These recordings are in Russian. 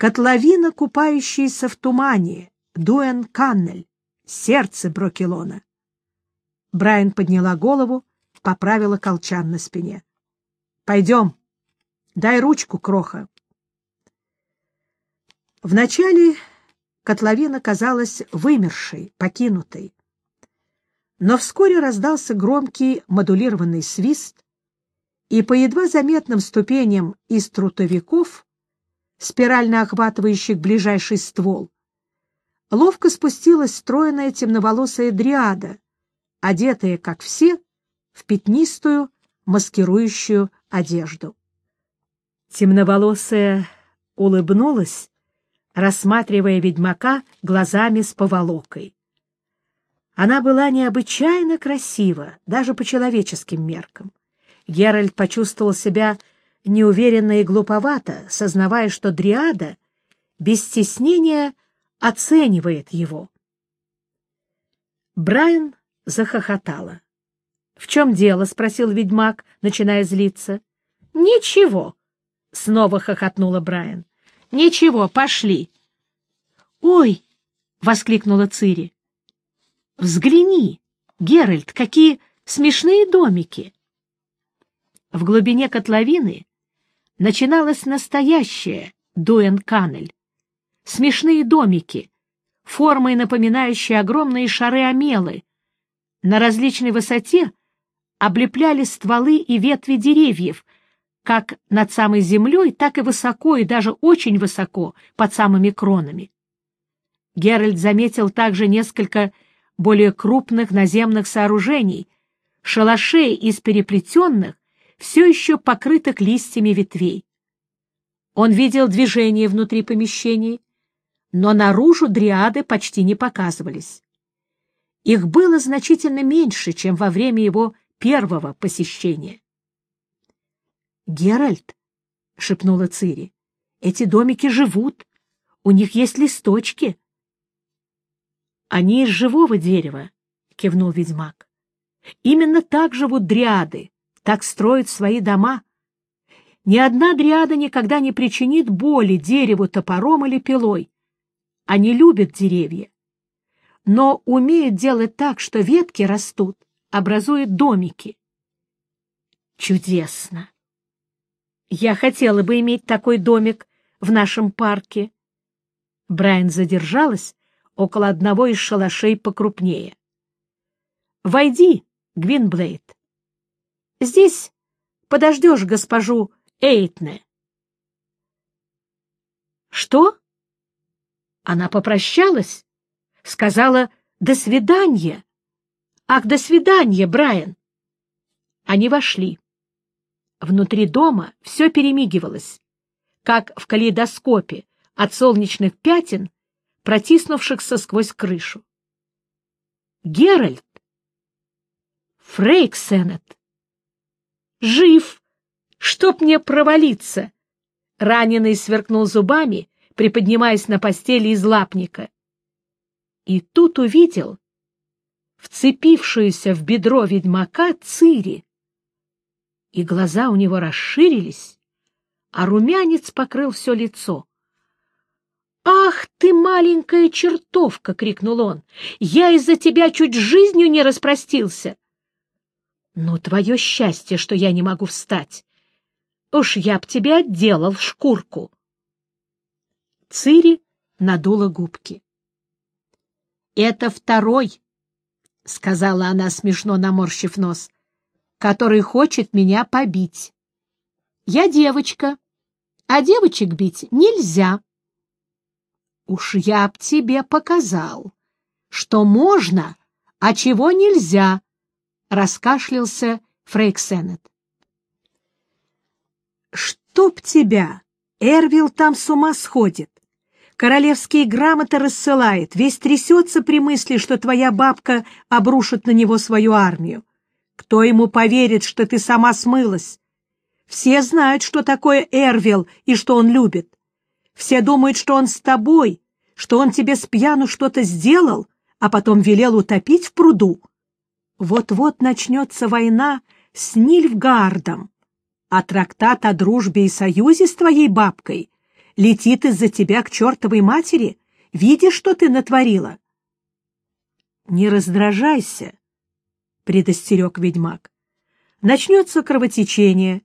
котловина, купающаяся в тумане, Дуэн Каннель, сердце Брокелона. Брайан подняла голову, поправила колчан на спине. — Пойдем. Дай ручку, Кроха. Вначале котловина казалась вымершей, покинутой. Но вскоре раздался громкий модулированный свист, и по едва заметным ступеням из трутовиков, спирально охватывающих ближайший ствол, ловко спустилась стройная темноволосая дриада, одетая, как все, в пятнистую маскирующую одежду. Темноволосая улыбнулась, рассматривая ведьмака глазами с поволокой. Она была необычайно красива, даже по человеческим меркам. Геральт почувствовал себя неуверенно и глуповато, сознавая, что Дриада без стеснения оценивает его. Брайан захохотала. — В чем дело? — спросил ведьмак, начиная злиться. — Ничего, — снова хохотнула Брайан. — Ничего, пошли. — Ой! — воскликнула Цири. — Взгляни, Геральт, какие смешные домики! В глубине котловины начиналась настоящая Дуэн-Канель. Смешные домики, формой напоминающие огромные шары-омелы, на различной высоте облепляли стволы и ветви деревьев, как над самой землей, так и высоко, и даже очень высоко, под самыми кронами. Геральт заметил также несколько более крупных наземных сооружений, шалашей из переплетенных, все еще покрытых листьями ветвей. Он видел движение внутри помещений, но наружу дриады почти не показывались. Их было значительно меньше, чем во время его первого посещения. «Геральт», — шепнула Цири, — «эти домики живут, у них есть листочки». «Они из живого дерева», — кивнул ведьмак. «Именно так живут дриады, так строят свои дома. Ни одна дриада никогда не причинит боли дереву топором или пилой. Они любят деревья, но умеют делать так, что ветки растут, образуя домики. Чудесно! Я хотела бы иметь такой домик в нашем парке. Брайан задержалась около одного из шалашей покрупнее. «Войди, Гвинблейд. Здесь подождешь госпожу Эйтне». «Что?» Она попрощалась, сказала «до свидания». «Ах, до свидания, Брайан!» Они вошли. Внутри дома все перемигивалось, как в калейдоскопе от солнечных пятен, протиснувшихся сквозь крышу. Геральт! Фрейк Сеннет! Жив! Чтоб мне провалиться! Раненый сверкнул зубами, приподнимаясь на постели из лапника. И тут увидел вцепившуюся в бедро ведьмака Цири. И глаза у него расширились, а румянец покрыл все лицо. «Ах ты, маленькая чертовка!» — крикнул он. «Я из-за тебя чуть жизнью не распростился!» «Ну, твое счастье, что я не могу встать! Уж я б тебя отделал шкурку!» Цири надула губки. «Это второй», — сказала она, смешно наморщив нос, — «который хочет меня побить. Я девочка, а девочек бить нельзя». «Уж я б тебе показал, что можно, а чего нельзя», — раскашлялся Фрейк Сеннет. «Чтоб тебя! Эрвил там с ума сходит! королевские грамоты рассылает, весь трясется при мысли, что твоя бабка обрушит на него свою армию. Кто ему поверит, что ты сама смылась? Все знают, что такое Эрвил и что он любит. Все думают, что он с тобой, что он тебе с пьяну что-то сделал, а потом велел утопить в пруду. Вот-вот начнется война с Нильфгардом, а трактат о дружбе и союзе с твоей бабкой летит из-за тебя к чертовой матери? Видишь, что ты натворила? — Не раздражайся, — предостерег ведьмак. — Начнется кровотечение.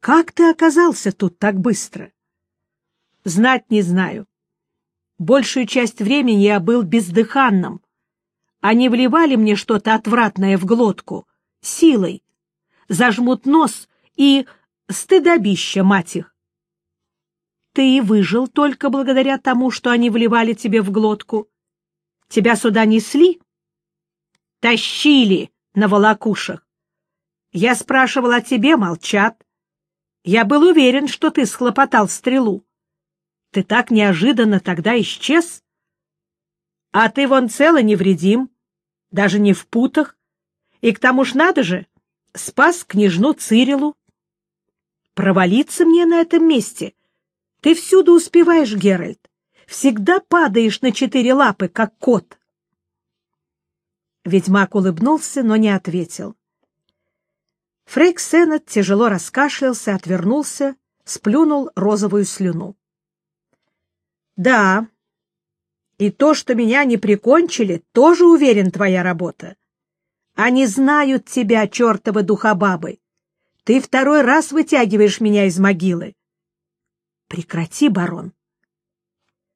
Как ты оказался тут так быстро? — Знать не знаю. Большую часть времени я был бездыханным. Они вливали мне что-то отвратное в глотку, силой, зажмут нос и стыдобища, мать их. Ты и выжил только благодаря тому, что они вливали тебе в глотку. Тебя сюда несли? Тащили на волокушах. Я спрашивал о тебе, молчат. Я был уверен, что ты схлопотал стрелу. Ты так неожиданно тогда исчез. А ты вон цело невредим, даже не в путах. И к тому ж надо же, спас княжну Цирилу. Провалиться мне на этом месте. Ты всюду успеваешь, Геральт. Всегда падаешь на четыре лапы, как кот. Ведьмак улыбнулся, но не ответил. Фрейк Сеннет тяжело раскашлялся, отвернулся, сплюнул розовую слюну. — Да, и то, что меня не прикончили, тоже, уверен, твоя работа. Они знают тебя, чертовы духобабы. Ты второй раз вытягиваешь меня из могилы. Прекрати, барон.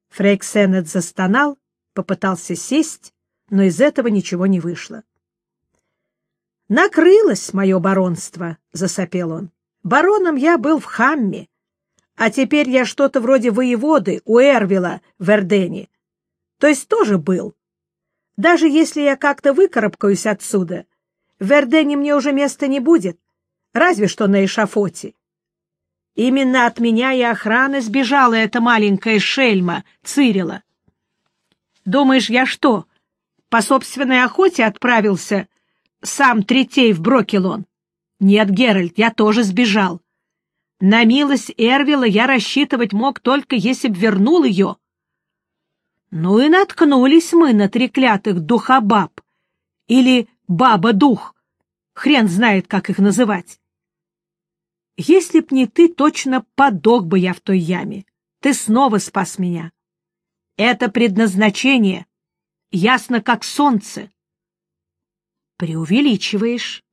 Фрейк Сеннет застонал, попытался сесть, но из этого ничего не вышло. «Накрылось мое баронство», — засопел он. «Бароном я был в Хамме, а теперь я что-то вроде воеводы у Эрвила в Эрдене. То есть тоже был. Даже если я как-то выкарабкаюсь отсюда, в Эрдене мне уже места не будет, разве что на эшафоте. Именно от меня и охраны сбежала эта маленькая шельма, Цирила. Думаешь, я что, по собственной охоте отправился сам Третей в Брокелон? Нет, Геральт, я тоже сбежал. На милость Эрвила я рассчитывать мог только, если б вернул ее. Ну и наткнулись мы на треклятых духобаб. Или баба-дух. Хрен знает, как их называть. Если б не ты, точно подох бы я в той яме. Ты снова спас меня. Это предназначение. Ясно, как солнце. Преувеличиваешь.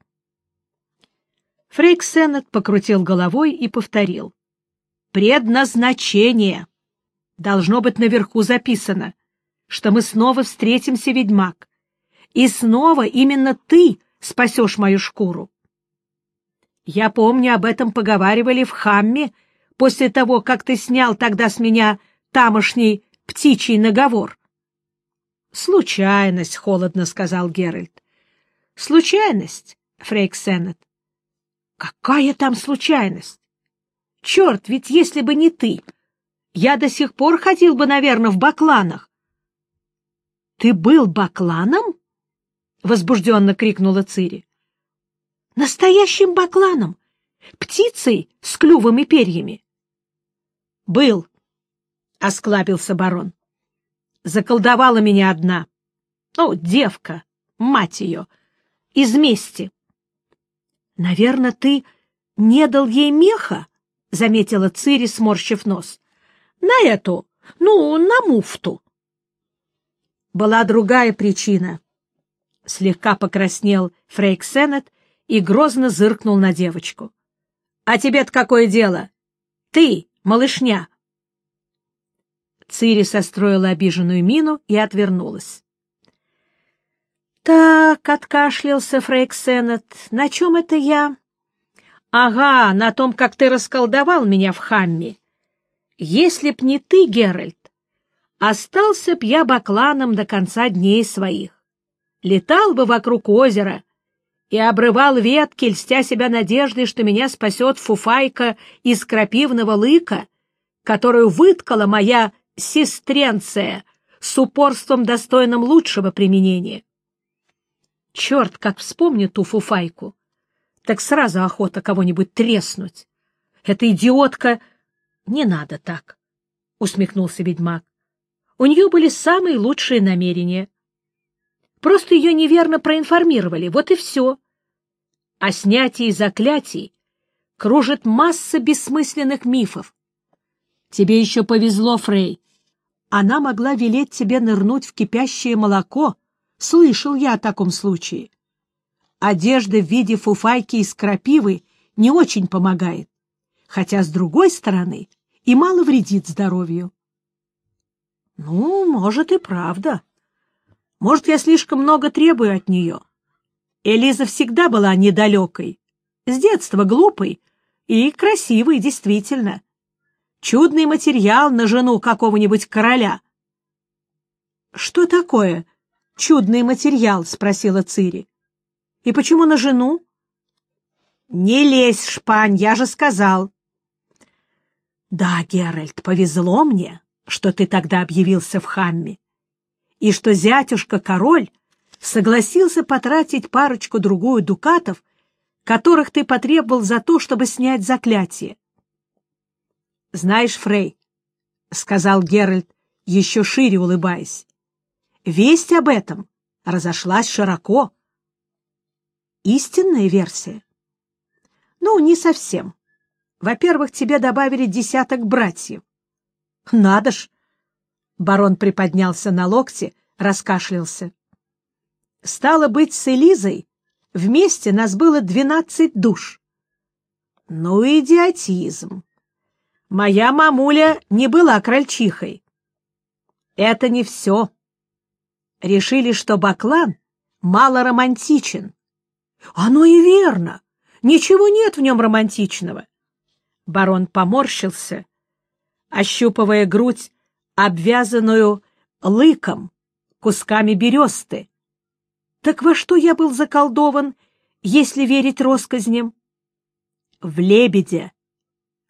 Фрейк Сеннет покрутил головой и повторил. Предназначение. Должно быть наверху записано, что мы снова встретимся, ведьмак. И снова именно ты спасешь мою шкуру. Я помню, об этом поговаривали в Хамме после того, как ты снял тогда с меня тамошний птичий наговор. — Случайность, — холодно сказал Геральт. — Случайность, Фрейк Сеннет. — Какая там случайность? Черт, ведь если бы не ты, я до сих пор ходил бы, наверное, в бакланах. — Ты был бакланом? — возбужденно крикнула Цири. — Настоящим бакланом, птицей с клювом и перьями. — Был, — осклабился барон. — Заколдовала меня одна. Ну, девка, мать ее, из мести. — Наверное, ты не дал ей меха? — заметила Цири, сморщив нос. На эту, ну, на муфту. Была другая причина. Слегка покраснел Фрейк Сеннет и грозно зыркнул на девочку. — А тебе-то какое дело? Ты, малышня! Цири состроила обиженную мину и отвернулась. — Так, — откашлялся Фрейк Сеннет, — на чем это я? — Ага, на том, как ты расколдовал меня в хамме. Если б не ты, Геральт, остался б я бакланом до конца дней своих. Летал бы вокруг озера и обрывал ветки, льстя себя надеждой, что меня спасет фуфайка из крапивного лыка, которую выткала моя сестренция с упорством, достойным лучшего применения. Черт, как вспомню ту фуфайку, так сразу охота кого-нибудь треснуть. Эта идиотка — Не надо так, — усмехнулся ведьмак. У нее были самые лучшие намерения. Просто ее неверно проинформировали, вот и все. О снятии заклятий кружит масса бессмысленных мифов. Тебе еще повезло, Фрей. Она могла велеть тебе нырнуть в кипящее молоко. Слышал я о таком случае. Одежда в виде фуфайки из крапивы не очень помогает, хотя, с другой стороны, и мало вредит здоровью. Ну, может, и правда. Может, я слишком много требую от нее. Элиза всегда была недалекой, с детства глупой и красивой, действительно. Чудный материал на жену какого-нибудь короля. — Что такое чудный материал? — спросила Цири. — И почему на жену? — Не лезь, Шпань, я же сказал. — Да, Геральт, повезло мне, что ты тогда объявился в Хамме, и что зятюшка-король согласился потратить парочку-другую дукатов, которых ты потребовал за то, чтобы снять заклятие. — Знаешь, Фрей, — сказал Геральт, еще шире улыбаясь, — весть об этом разошлась широко. Истинная версия? Ну, не совсем. Во-первых, тебе добавили десяток братьев. Надо ж! Барон приподнялся на локте, раскашлялся. Стало быть, с Элизой вместе нас было двенадцать душ. Ну, идиотизм. Моя мамуля не была крольчихой. Это не все. Решили, что Баклан мало романтичен. Оно и верно. Ничего нет в нем романтичного. Барон поморщился, ощупывая грудь, обвязанную лыком, кусками бересты, так во что я был заколдован, если верить россказням? В лебедя,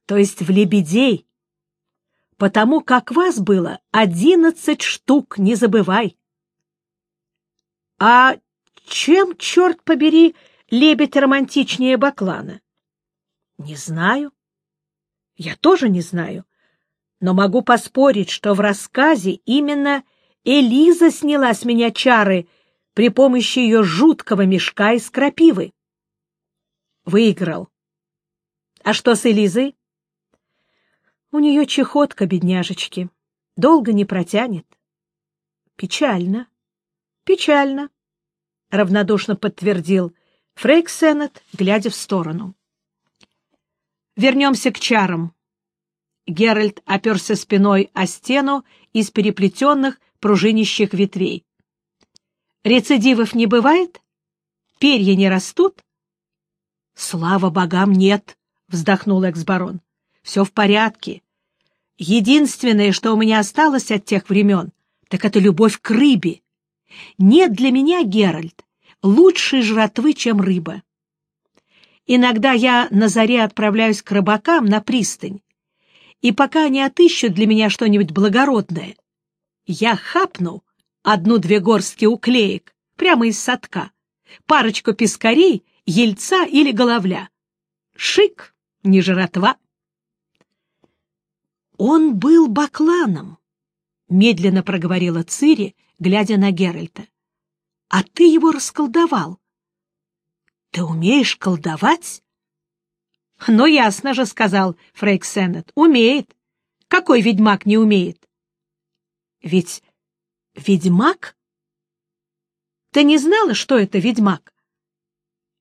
то есть в лебедей, потому как вас было одиннадцать штук, не забывай. А чем, черт побери, лебедь романтичнее Баклана? Не знаю. Я тоже не знаю, но могу поспорить, что в рассказе именно Элиза сняла с меня чары — при помощи ее жуткого мешка из крапивы. Выиграл. А что с Элизой? У нее чехотка, бедняжечки. Долго не протянет. Печально. Печально, — равнодушно подтвердил Фрейк Сеннет, глядя в сторону. Вернемся к чарам. Геральт оперся спиной о стену из переплетенных пружинищих ветвей. Рецидивов не бывает? Перья не растут? — Слава богам, нет, — вздохнул экс-барон. — Все в порядке. Единственное, что у меня осталось от тех времен, так это любовь к рыбе. Нет для меня, Геральт, лучшей жратвы, чем рыба. Иногда я на заре отправляюсь к рыбакам на пристань, и пока они отыщут для меня что-нибудь благородное, я хапну одну-две горстки уклеек прямо из садка, парочку пескарей, ельца или головля. Шик, не жратва. Он был бакланом, — медленно проговорила Цири, глядя на Геральта. — А ты его расколдовал. — Ты умеешь колдовать? — Ну, ясно же, — сказал Фрейк Сеннет, — умеет. Какой ведьмак не умеет? — Ведь Ведьмак? Ты не знала, что это ведьмак?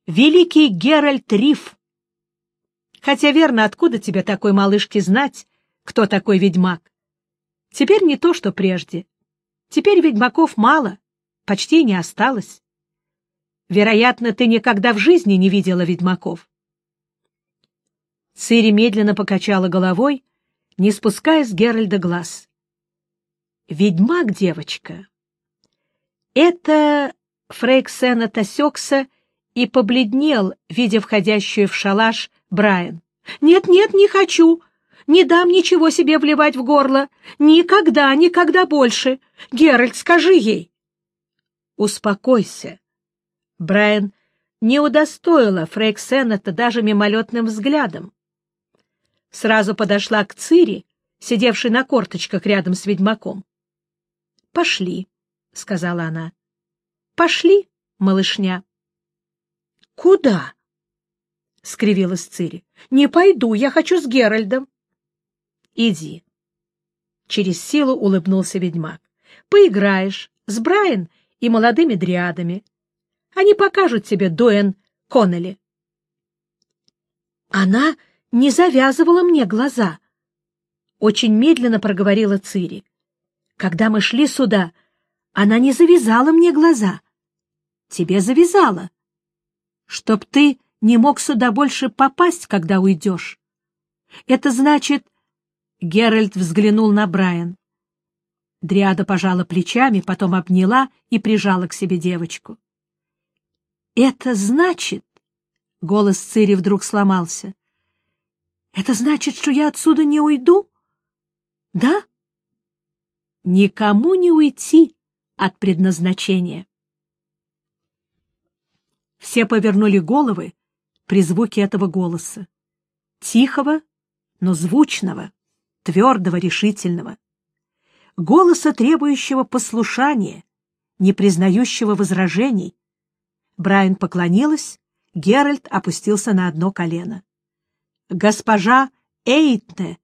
Великий Геральт Риф. Хотя верно, откуда тебе такой малышке знать, кто такой ведьмак? Теперь не то, что прежде. Теперь ведьмаков мало, почти не осталось. Вероятно, ты никогда в жизни не видела ведьмаков. Цири медленно покачала головой, не спуская с Геральда глаз ведьмак, девочка. Это Фрейк Сеннет осекся и побледнел, видя входящую в шалаш Брайан. «Нет-нет, не хочу. Не дам ничего себе вливать в горло. Никогда, никогда больше. Геральт, скажи ей». «Успокойся». Брайан не удостоила Фрейк Сеннета даже мимолетным взглядом. Сразу подошла к Цири, сидевшей на корточках рядом с ведьмаком. Пошли, — сказала она. — Пошли, малышня. — Куда? — скривилась Цири. — Не пойду, я хочу с Геральдом. — Иди. через силу улыбнулся ведьмак. Поиграешь с Брайан и молодыми дриадами. Они покажут тебе Дуэн Коннелли. Она не завязывала мне глаза. Очень медленно проговорила Цири. Когда мы шли сюда, она не завязала мне глаза. Тебе завязала. Чтоб ты не мог сюда больше попасть, когда уйдешь. Это значит... Геральт взглянул на Брайан. Дриада пожала плечами, потом обняла и прижала к себе девочку. «Это значит...» — голос Цири вдруг сломался. «Это значит, что я отсюда не уйду? Да?» «Никому не уйти от предназначения». Все повернули головы при звуке этого голоса. Тихого, но звучного, твердого, решительного голоса, требующего послушания, не признающего возражений. Брайан поклонилась, Геральт опустился на одно колено. «Госпожа Эйтне!»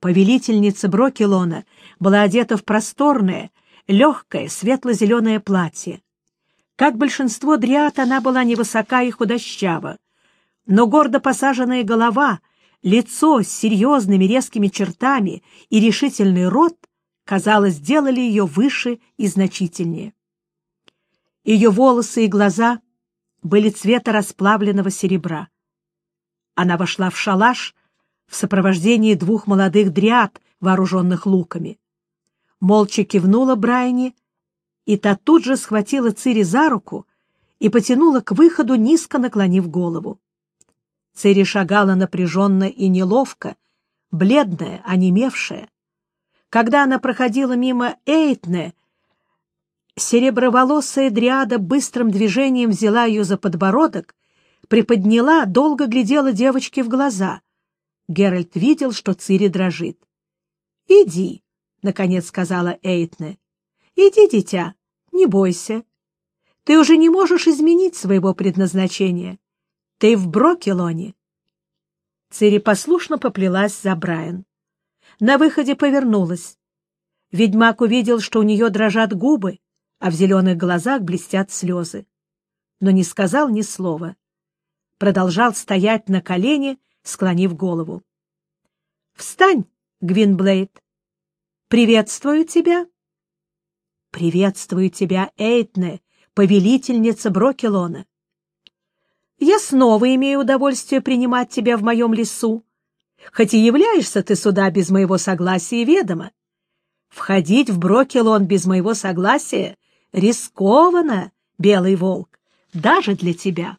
Повелительница Брокелона была одета в просторное, легкое, светло-зеленое платье. Как большинство дриад, она была невысока и худощава, но гордо посаженная голова — Лицо с серьезными резкими чертами и решительный рот, казалось, сделали ее выше и значительнее. Ее волосы и глаза были цвета расплавленного серебра. Она вошла в шалаш в сопровождении двух молодых дриад, вооруженных луками. Молча кивнула Брайани, и та тут же схватила Цири за руку и потянула к выходу, низко наклонив голову. Цири шагала напряженно и неловко, бледная, онемевшая. Когда она проходила мимо Эйтне, сереброволосая дриада быстрым движением взяла ее за подбородок, приподняла, долго глядела девочке в глаза. Геральт видел, что Цири дрожит. — Иди, — наконец сказала Эйтне. — Иди, дитя, не бойся. Ты уже не можешь изменить своего предназначения. Ты в Брокелоне. Цири послушно поплелась за Брайан. На выходе повернулась. Ведьмак увидел, что у нее дрожат губы, а в зеленых глазах блестят слезы. Но не сказал ни слова. Продолжал стоять на колене, склонив голову. — Встань, Гвинблейд. Приветствую тебя. — Приветствую тебя, Эйтне, повелительница Брокелона я снова имею удовольствие принимать тебя в моем лесу, хоть и являешься ты сюда без моего согласия и ведома. Входить в Брокелон без моего согласия рискованно, белый волк, даже для тебя.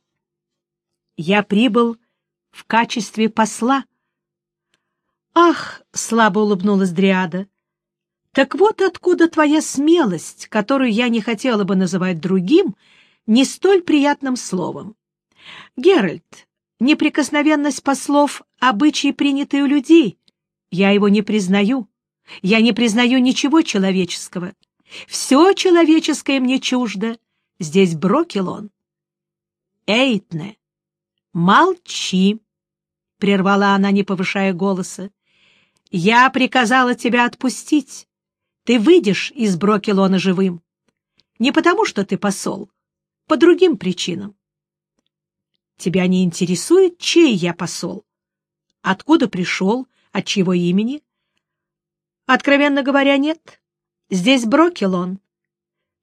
Я прибыл в качестве посла. Ах, слабо улыбнулась Дриада. Так вот откуда твоя смелость, которую я не хотела бы называть другим, не столь приятным словом. Геральт, неприкосновенность послов — обычаи, принятые у людей. Я его не признаю. Я не признаю ничего человеческого. Все человеческое мне чуждо. Здесь Брокелон. Эйтне, молчи, — прервала она, не повышая голоса. Я приказала тебя отпустить. Ты выйдешь из Брокелона живым. Не потому, что ты посол, по другим причинам. Тебя не интересует, чей я посол? Откуда пришел, от чьего имени? Откровенно говоря, нет. Здесь Брокелон.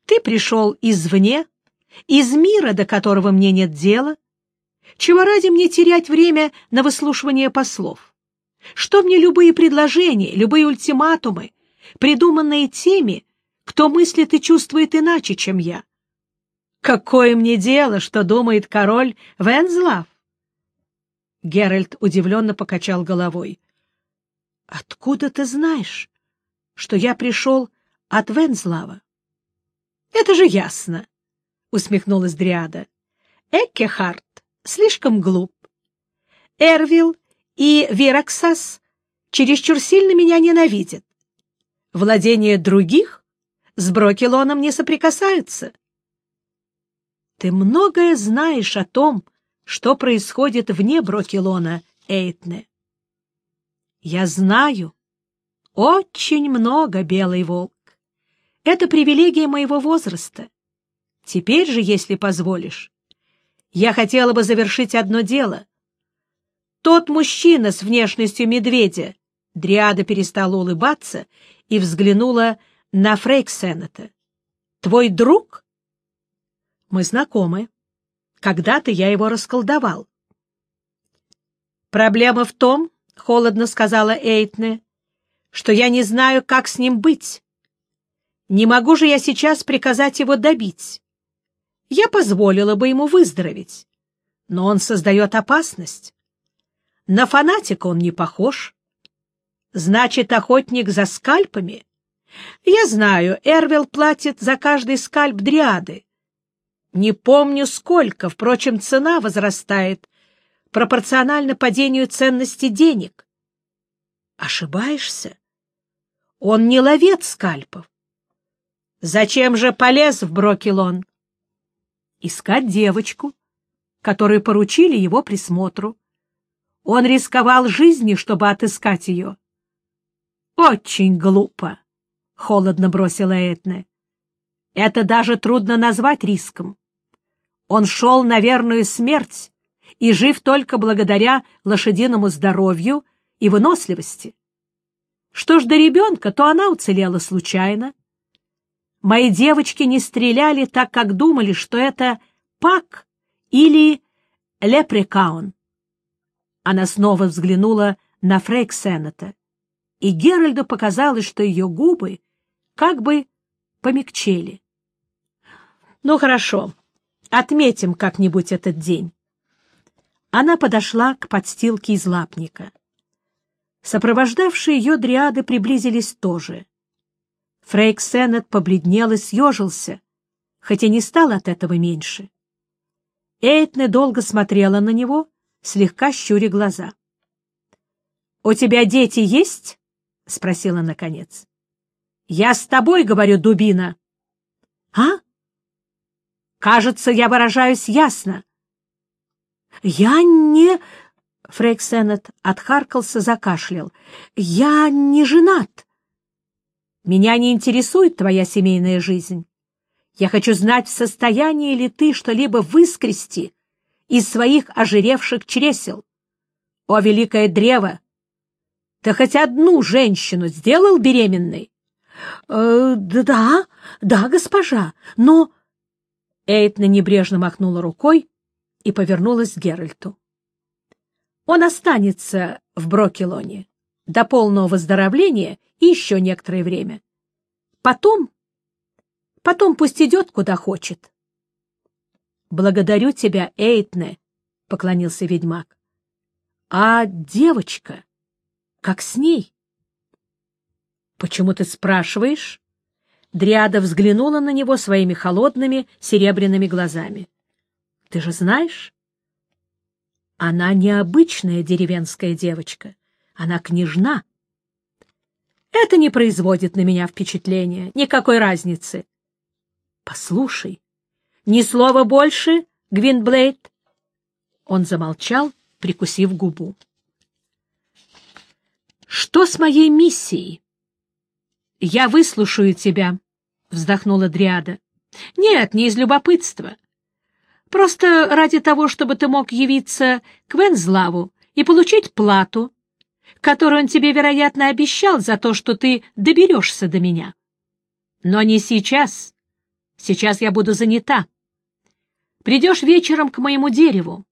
Ты пришел извне, из мира, до которого мне нет дела. Чего ради мне терять время на выслушивание послов? Что мне любые предложения, любые ультиматумы, придуманные теми, кто мыслит и чувствует иначе, чем я? Какое мне дело, что думает король Вензлав? Геральт удивленно покачал головой. — Откуда ты знаешь, что я пришел от Вензлава? — Это же ясно, — усмехнулась Дриада. — Эккехарт слишком глуп. Эрвил и Вераксас чересчур сильно меня ненавидят. Владения других с Брокелоном не соприкасаются. Ты многое знаешь о том, что происходит вне Брокелона, Эйтне. Я знаю, Очень много, белый волк. Это привилегия моего возраста. Теперь же, если позволишь, я хотела бы завершить одно дело. Тот мужчина с внешностью медведя, Дриада перестала улыбаться и взглянула на Фрейксенета. Твой друг? Мы знакомы. Когда-то я его расколдовал. Проблема в том, — холодно сказала Эйтне, — что я не знаю, как с ним быть. Не могу же я сейчас приказать его добить. Я позволила бы ему выздороветь, но он создает опасность. На фанатика он не похож. Значит, охотник за скальпами? Я знаю, Эрвел платит за каждый скальп дриады. Не помню сколько, впрочем, цена возрастает пропорционально падению ценности денег. Ошибаешься? Он не ловец скальпов. Зачем же полез в Брокелон? искать девочку, которую поручили его присмотру. Он рисковал жизнью, чтобы отыскать ее. «Очень глупо», — холодно бросила Этна. «Это даже трудно назвать риском. Он шел на верную смерть и жив только благодаря лошадиному здоровью и выносливости. Что ж до ребенка, то она уцелела случайно. Мои девочки не стреляли так, как думали, что это пак или лепрекаун. Она снова взглянула на Фрейк Сеннета, и Геральду показалось, что ее губы как бы помягчели. «Ну, хорошо, отметим как-нибудь этот день». Она подошла к подстилке из лапника. Сопровождавшие ее дриады приблизились тоже. Фрейк Сеннет побледнел и съежился, хотя не стал от этого меньше. Эйтне долго смотрела на него, слегка щуря глаза. — У тебя дети есть? — спросила наконец. — Я с тобой, — говорю, дубина. — А? — Кажется, я выражаюсь ясно. — Я не... Фрейк Сеннет отхаркался, закашлял. — Я не женат. — меня не интересует твоя семейная жизнь. Я хочу знать, в состоянии ли ты что-либо выскрести из своих ожиревших чресел. О, великое древо! Ты хоть одну женщину сделал беременной? Э, — Да, да, госпожа, но... Эйтна небрежно махнула рукой и повернулась к Геральту. Он останется в Брокелоне до полного выздоровления и еще некоторое время. Потом, потом пусть идет, куда хочет. — Благодарю тебя, Эйтне, — поклонился ведьмак. — А девочка? Как с ней? — Почему ты спрашиваешь? Дриада взглянула на него своими холодными серебряными глазами. — Ты же знаешь? Она необычная деревенская девочка. Она княжна. Это не производит на меня впечатления, никакой разницы. Послушай, ни слова больше, Гвинблейд. Он замолчал, прикусив губу. Что с моей миссией? Я выслушаю тебя, вздохнула Дриада. Нет, не из любопытства. Просто ради того, чтобы ты мог явиться к Вензлаву и получить плату которую он тебе, вероятно, обещал за то, что ты доберешься до меня. Но не сейчас. Сейчас я буду занята. Придешь вечером к моему дереву.